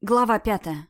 Глава пятая.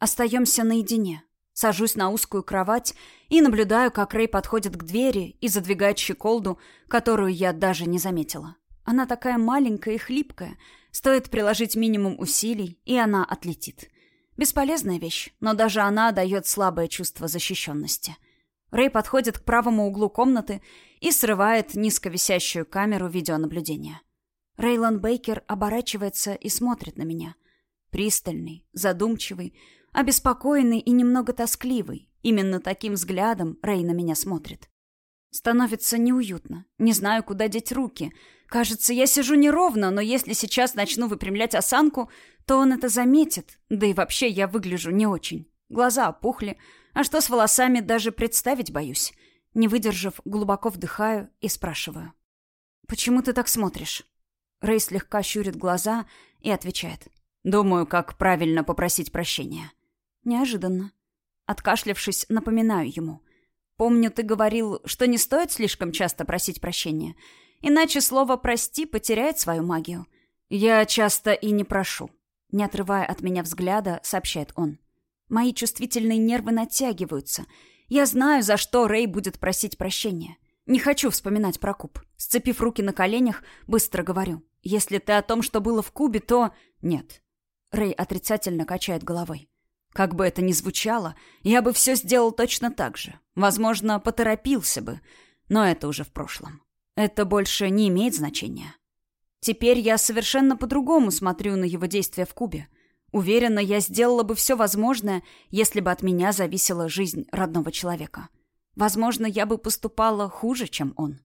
Остаемся наедине. Сажусь на узкую кровать и наблюдаю, как Рэй подходит к двери и задвигает щеколду, которую я даже не заметила. Она такая маленькая и хлипкая. Стоит приложить минимум усилий, и она отлетит. Бесполезная вещь, но даже она дает слабое чувство защищенности. Рэй подходит к правому углу комнаты и срывает низко висящую камеру видеонаблюдения. Рейлан Бейкер оборачивается и смотрит на меня — Пристальный, задумчивый, обеспокоенный и немного тоскливый. Именно таким взглядом Рэй на меня смотрит. Становится неуютно. Не знаю, куда деть руки. Кажется, я сижу неровно, но если сейчас начну выпрямлять осанку, то он это заметит. Да и вообще я выгляжу не очень. Глаза опухли, а что с волосами даже представить боюсь. Не выдержав, глубоко вдыхаю и спрашиваю. «Почему ты так смотришь?» Рэй слегка щурит глаза и отвечает. Думаю, как правильно попросить прощения. Неожиданно. Откашлявшись, напоминаю ему. Помню, ты говорил, что не стоит слишком часто просить прощения, иначе слово «прости» потеряет свою магию. Я часто и не прошу. Не отрывая от меня взгляда, сообщает он. Мои чувствительные нервы натягиваются. Я знаю, за что Рэй будет просить прощения. Не хочу вспоминать про куб. Сцепив руки на коленях, быстро говорю. Если ты о том, что было в кубе, то... Нет. Рэй отрицательно качает головой. Как бы это ни звучало, я бы все сделал точно так же. Возможно, поторопился бы, но это уже в прошлом. Это больше не имеет значения. Теперь я совершенно по-другому смотрю на его действия в Кубе. Уверена, я сделала бы все возможное, если бы от меня зависела жизнь родного человека. Возможно, я бы поступала хуже, чем он.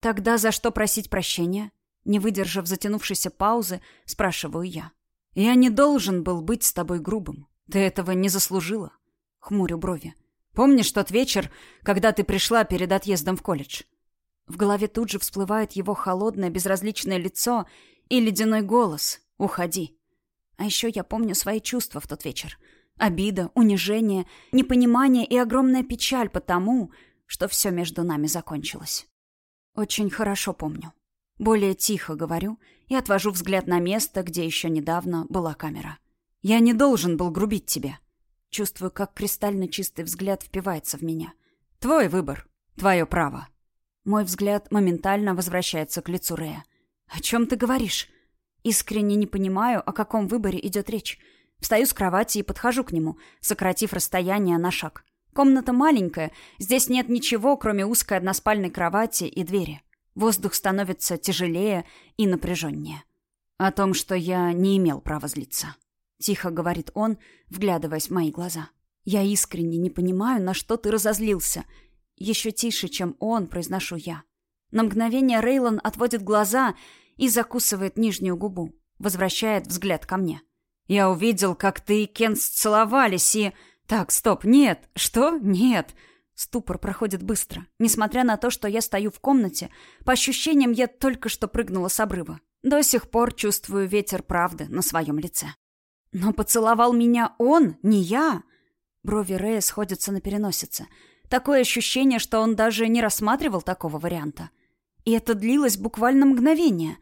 Тогда за что просить прощения? Не выдержав затянувшейся паузы, спрашиваю я. «Я не должен был быть с тобой грубым. Ты этого не заслужила». Хмурю брови. «Помнишь тот вечер, когда ты пришла перед отъездом в колледж?» В голове тут же всплывает его холодное, безразличное лицо и ледяной голос «Уходи». А еще я помню свои чувства в тот вечер. Обида, унижение, непонимание и огромная печаль потому, что все между нами закончилось. Очень хорошо помню. Более тихо говорю и отвожу взгляд на место, где еще недавно была камера. «Я не должен был грубить тебе». Чувствую, как кристально чистый взгляд впивается в меня. «Твой выбор. Твое право». Мой взгляд моментально возвращается к лицу Рея. «О чем ты говоришь?» Искренне не понимаю, о каком выборе идет речь. Встаю с кровати и подхожу к нему, сократив расстояние на шаг. Комната маленькая, здесь нет ничего, кроме узкой односпальной кровати и двери. Воздух становится тяжелее и напряженнее. О том, что я не имел права злиться. Тихо говорит он, вглядываясь в мои глаза. Я искренне не понимаю, на что ты разозлился. Еще тише, чем он, произношу я. На мгновение Рейлон отводит глаза и закусывает нижнюю губу. Возвращает взгляд ко мне. Я увидел, как ты и Кен сцеловались и... Так, стоп, нет. Что? Нет. Ступор проходит быстро. Несмотря на то, что я стою в комнате, по ощущениям я только что прыгнула с обрыва. До сих пор чувствую ветер правды на своем лице. Но поцеловал меня он, не я. Брови Рэя сходятся на переносице. Такое ощущение, что он даже не рассматривал такого варианта. И это длилось буквально мгновение.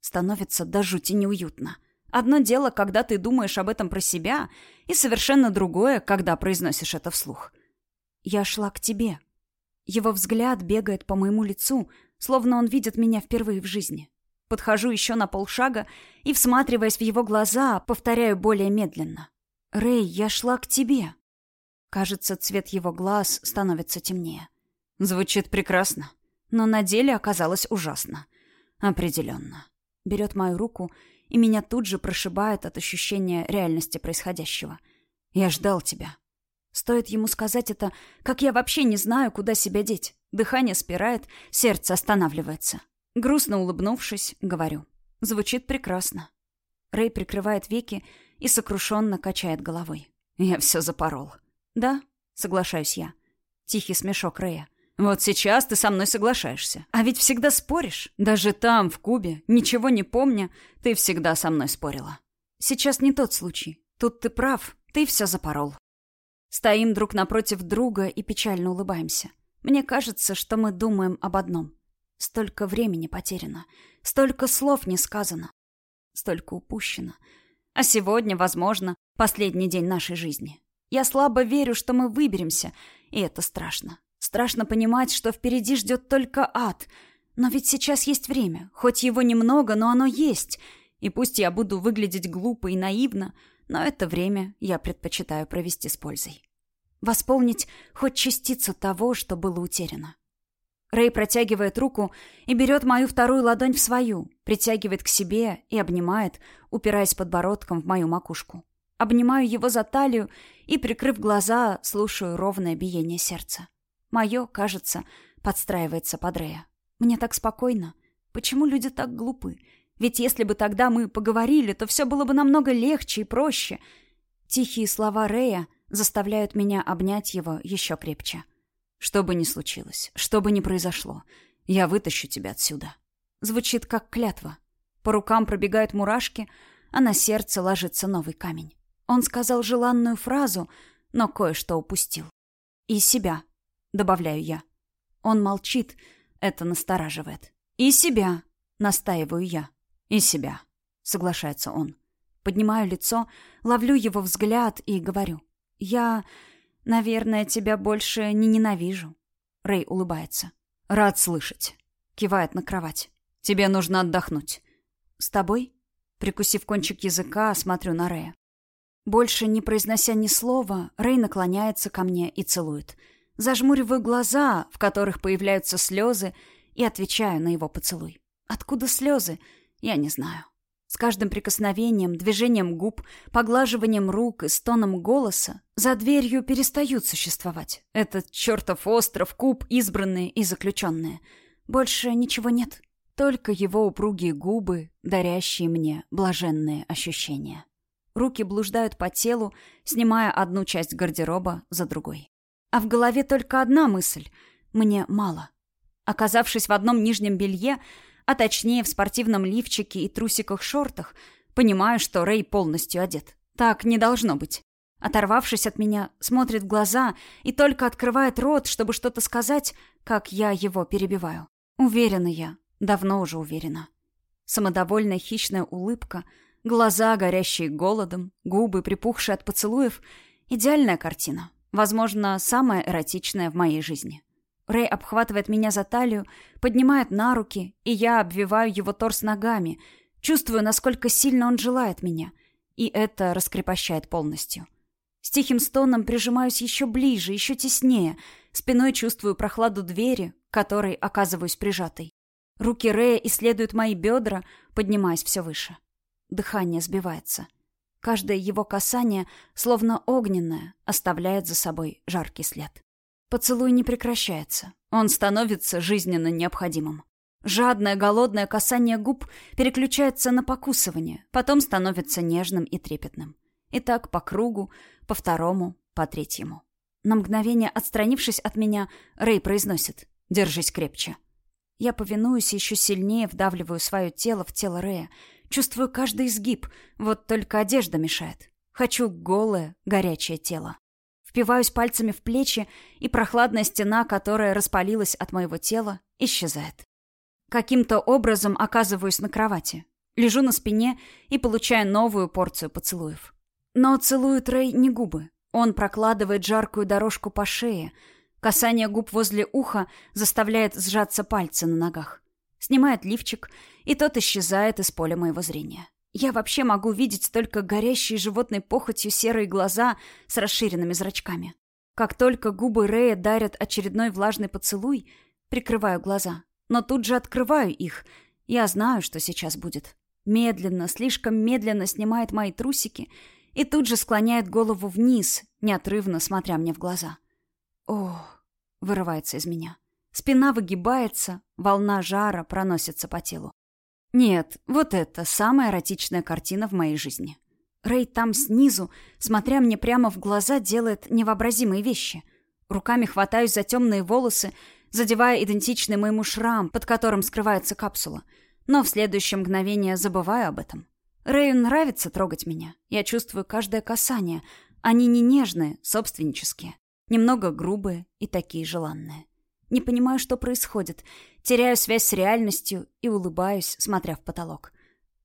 Становится до жути неуютно. Одно дело, когда ты думаешь об этом про себя, и совершенно другое, когда произносишь это вслух. Я шла к тебе. Его взгляд бегает по моему лицу, словно он видит меня впервые в жизни. Подхожу еще на полшага и, всматриваясь в его глаза, повторяю более медленно. «Рэй, я шла к тебе». Кажется, цвет его глаз становится темнее. Звучит прекрасно, но на деле оказалось ужасно. Определенно. Берет мою руку, и меня тут же прошибает от ощущения реальности происходящего. «Я ждал тебя. Стоит ему сказать это, как я вообще не знаю, куда себя деть. Дыхание спирает, сердце останавливается. Грустно улыбнувшись, говорю. Звучит прекрасно. Рэй прикрывает веки и сокрушенно качает головой. Я все запорол. Да, соглашаюсь я. Тихий смешок Рэя. Вот сейчас ты со мной соглашаешься. А ведь всегда споришь. Даже там, в Кубе, ничего не помня, ты всегда со мной спорила. Сейчас не тот случай. Тут ты прав, ты все запорол. Стоим друг напротив друга и печально улыбаемся. Мне кажется, что мы думаем об одном. Столько времени потеряно, столько слов не сказано, столько упущено. А сегодня, возможно, последний день нашей жизни. Я слабо верю, что мы выберемся, и это страшно. Страшно понимать, что впереди ждет только ад. Но ведь сейчас есть время. Хоть его немного, но оно есть. И пусть я буду выглядеть глупо и наивно, но это время я предпочитаю провести с пользой. Восполнить хоть частицу того, что было утеряно. Рэй протягивает руку и берет мою вторую ладонь в свою, притягивает к себе и обнимает, упираясь подбородком в мою макушку. Обнимаю его за талию и, прикрыв глаза, слушаю ровное биение сердца. Мое, кажется, подстраивается под Рэя. Мне так спокойно. Почему люди так глупы? Ведь если бы тогда мы поговорили, то все было бы намного легче и проще. Тихие слова Рэя заставляют меня обнять его еще крепче. Что бы ни случилось, что бы ни произошло, я вытащу тебя отсюда. Звучит как клятва. По рукам пробегают мурашки, а на сердце ложится новый камень. Он сказал желанную фразу, но кое-что упустил. «И себя», — добавляю я. Он молчит, это настораживает. «И себя», — настаиваю я. «И себя», — соглашается он. Поднимаю лицо, ловлю его взгляд и говорю. «Я, наверное, тебя больше не ненавижу». Рэй улыбается. «Рад слышать». Кивает на кровать. «Тебе нужно отдохнуть». «С тобой?» Прикусив кончик языка, смотрю на Рэя. Больше не произнося ни слова, Рэй наклоняется ко мне и целует. Зажмуриваю глаза, в которых появляются слезы, и отвечаю на его поцелуй. Откуда слезы? Я не знаю. С каждым прикосновением, движением губ, поглаживанием рук и стоном голоса за дверью перестают существовать. Этот чертов остров, куб, избранные и заключенные. Больше ничего нет. Только его упругие губы, дарящие мне блаженные ощущения. Руки блуждают по телу, снимая одну часть гардероба за другой. А в голове только одна мысль — мне мало. Оказавшись в одном нижнем белье, а точнее в спортивном лифчике и трусиках-шортах, понимаю, что Рэй полностью одет. Так не должно быть. Оторвавшись от меня, смотрит в глаза и только открывает рот, чтобы что-то сказать, как я его перебиваю. Уверена я, давно уже уверена. Самодовольная хищная улыбка, глаза, горящие голодом, губы, припухшие от поцелуев — идеальная картина. Возможно, самая эротичная в моей жизни. Рэй обхватывает меня за талию, поднимает на руки, и я обвиваю его торс ногами, чувствую, насколько сильно он желает меня, и это раскрепощает полностью. С тихим стоном прижимаюсь еще ближе, еще теснее, спиной чувствую прохладу двери, которой оказываюсь прижатой. Руки Рэя исследуют мои бедра, поднимаясь все выше. Дыхание сбивается. Каждое его касание, словно огненное, оставляет за собой жаркий след. Поцелуй не прекращается. Он становится жизненно необходимым. Жадное, голодное касание губ переключается на покусывание, потом становится нежным и трепетным. И так по кругу, по второму, по третьему. На мгновение отстранившись от меня, Рэй произносит «Держись крепче». Я повинуюсь еще сильнее вдавливаю свое тело в тело Рэя. Чувствую каждый изгиб, вот только одежда мешает. Хочу голое, горячее тело. Впиваюсь пальцами в плечи, и прохладная стена, которая распалилась от моего тела, исчезает. Каким-то образом оказываюсь на кровати. Лежу на спине и получаю новую порцию поцелуев. Но целует Рэй не губы. Он прокладывает жаркую дорожку по шее. Касание губ возле уха заставляет сжаться пальцы на ногах. Снимает лифчик, и тот исчезает из поля моего зрения. Я вообще могу видеть только горящие животной похотью серые глаза с расширенными зрачками. Как только губы Рэя дарят очередной влажный поцелуй, прикрываю глаза. Но тут же открываю их. Я знаю, что сейчас будет. Медленно, слишком медленно снимает мои трусики и тут же склоняет голову вниз, неотрывно смотря мне в глаза. О, вырывается из меня. Спина выгибается, волна жара проносится по телу. Нет, вот это самая эротичная картина в моей жизни. Рэй там снизу, смотря мне прямо в глаза, делает невообразимые вещи. Руками хватаюсь за темные волосы, задевая идентичный моему шрам, под которым скрывается капсула. Но в следующее мгновение забываю об этом. Рэю нравится трогать меня. Я чувствую каждое касание. Они не нежные, собственнические. Немного грубые и такие желанные. Не понимаю, что происходит. Теряю связь с реальностью и улыбаюсь, смотря в потолок.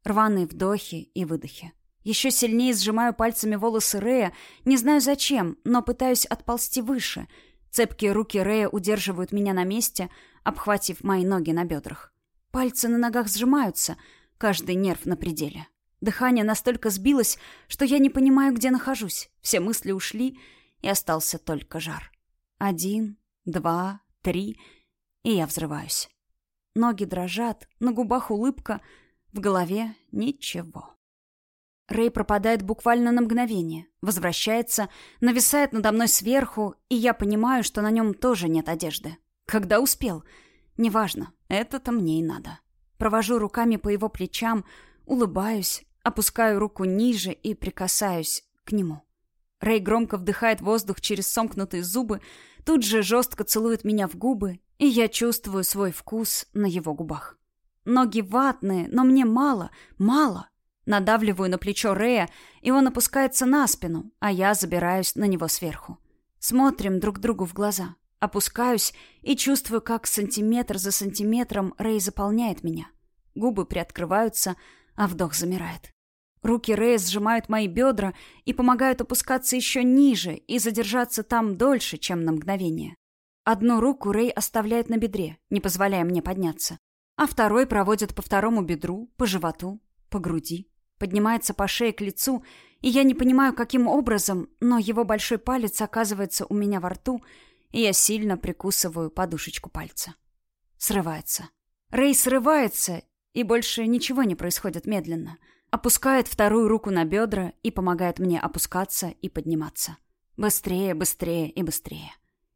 Рваные вдохи и выдохи. Еще сильнее сжимаю пальцами волосы Рея, не знаю зачем, но пытаюсь отползти выше. Цепкие руки Рея удерживают меня на месте, обхватив мои ноги на бедрах. Пальцы на ногах сжимаются, каждый нерв на пределе. Дыхание настолько сбилось, что я не понимаю, где нахожусь. Все мысли ушли, и остался только жар. Один, два, три, и я взрываюсь. Ноги дрожат, на губах улыбка, в голове ничего. Рэй пропадает буквально на мгновение, возвращается, нависает надо мной сверху, и я понимаю, что на нем тоже нет одежды. Когда успел? Неважно, это-то мне и надо. Провожу руками по его плечам, улыбаюсь, опускаю руку ниже и прикасаюсь к нему. Рэй громко вдыхает воздух через сомкнутые зубы, тут же жестко целует меня в губы, и я чувствую свой вкус на его губах. Ноги ватные, но мне мало, мало. Надавливаю на плечо Рэя, и он опускается на спину, а я забираюсь на него сверху. Смотрим друг другу в глаза. Опускаюсь и чувствую, как сантиметр за сантиметром Рэй заполняет меня. Губы приоткрываются, а вдох замирает. Руки Рэя сжимают мои бедра и помогают опускаться еще ниже и задержаться там дольше, чем на мгновение. Одну руку Рэй оставляет на бедре, не позволяя мне подняться, а второй проводит по второму бедру, по животу, по груди поднимается по шее к лицу, и я не понимаю, каким образом, но его большой палец оказывается у меня во рту, и я сильно прикусываю подушечку пальца. Срывается. Рэй срывается, и больше ничего не происходит медленно. Опускает вторую руку на бедра и помогает мне опускаться и подниматься. Быстрее, быстрее и быстрее.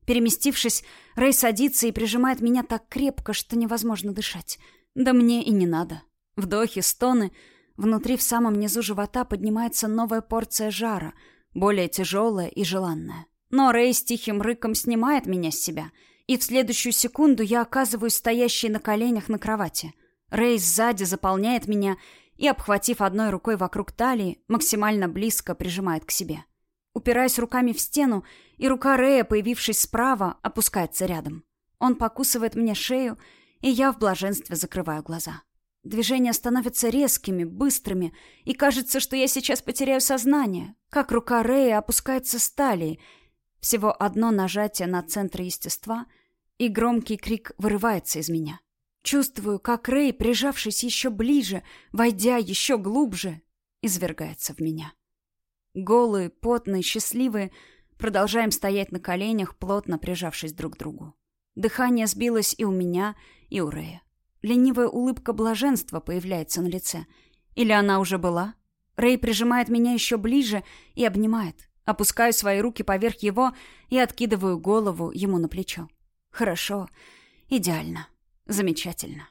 Переместившись, Рэй садится и прижимает меня так крепко, что невозможно дышать. Да мне и не надо. Вдохи, стоны — Внутри в самом низу живота поднимается новая порция жара, более тяжелая и желанная. Но Рэй с тихим рыком снимает меня с себя, и в следующую секунду я оказываюсь стоящей на коленях на кровати. Рэй сзади заполняет меня и, обхватив одной рукой вокруг талии, максимально близко прижимает к себе. Упираясь руками в стену, и рука Рэя, появившись справа, опускается рядом. Он покусывает мне шею, и я в блаженстве закрываю глаза. Движения становятся резкими, быстрыми, и кажется, что я сейчас потеряю сознание, как рука Рэя опускается с талии. Всего одно нажатие на центр естества, и громкий крик вырывается из меня. Чувствую, как Рэй, прижавшись еще ближе, войдя еще глубже, извергается в меня. Голые, потные, счастливые, продолжаем стоять на коленях, плотно прижавшись друг к другу. Дыхание сбилось и у меня, и у Рэя. Ленивая улыбка блаженства появляется на лице. Или она уже была? Рэй прижимает меня еще ближе и обнимает. Опускаю свои руки поверх его и откидываю голову ему на плечо. Хорошо. Идеально. Замечательно.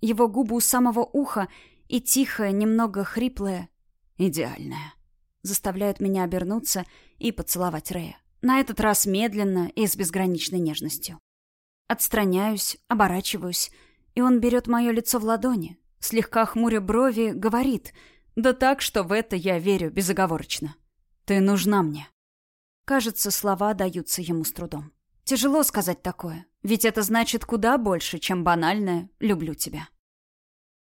Его губы у самого уха и тихое, немного хриплое «идеальное» заставляют меня обернуться и поцеловать Рэя. На этот раз медленно и с безграничной нежностью. Отстраняюсь, оборачиваюсь и он берет мое лицо в ладони, слегка хмуря брови, говорит, да так, что в это я верю безоговорочно. «Ты нужна мне». Кажется, слова даются ему с трудом. Тяжело сказать такое, ведь это значит куда больше, чем банальное «люблю тебя».